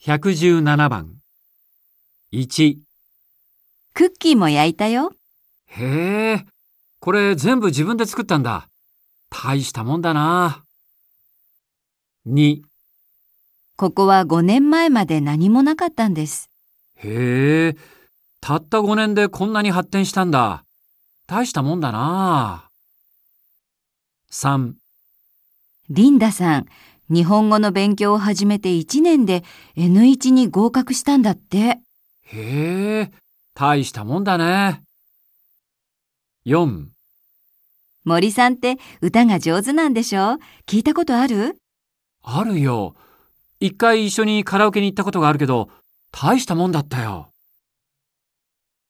117番。1。クッキーも焼いたよ。へえ、これ全部自分で作ったんだ。大したもんだな。2。ここは5年前まで何もなかったんです。へえ、たった5年でこんなに発展したんだ。大したもんだな。3。リンダさん、日本語の勉強を始めて1年で N1 に合格したんだって。へえ、大したもんだね。4。森さんって歌が上手なんでしょ？聞いたことある？あるよ。一回一緒にカラオケに行ったことがあるけど、大したもんだったよ。